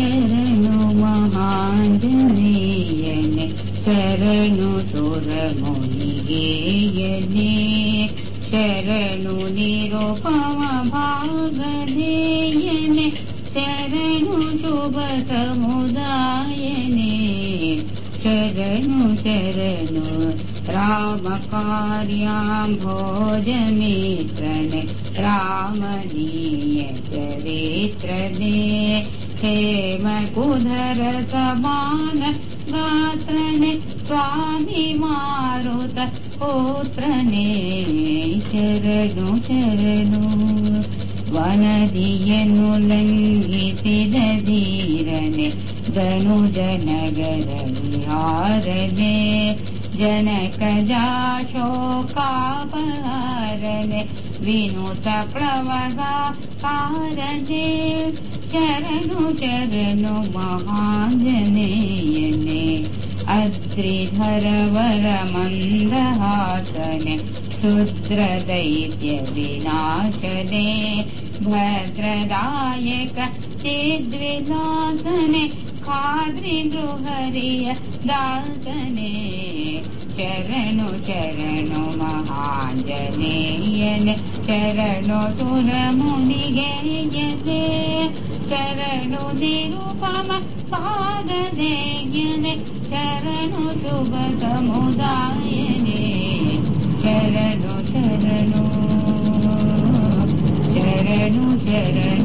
शरणु महाञ्जनेयने शरणु सुरमुनिगेयने शरणु निरुपमभागधेयने शरणु शरणु रामकार्यां भोजमित्रने रामनीय चरित्रने समान गात्रने स्वामी मारुत पुत्रने शरणु शरणु वनदियनु लङ्घिसिद धीरने धनुजनगर विहारने जनक जाशोकापहारने विनुत प्रवगा कारणे महाञ्जनेयने अद्रिधरवर मन्दहासने क्षुद्रदैत्यविनाशने भद्रदायक चिद्विलासने खाद्रिनृहरिय दासने शरणु शरणु महाञ्जनेयने शरणु सुरमुनिगेयने शरणु निरुपम पाददेयने शरणु शुभसमुदायने शरणु शरणु शरणु शरणु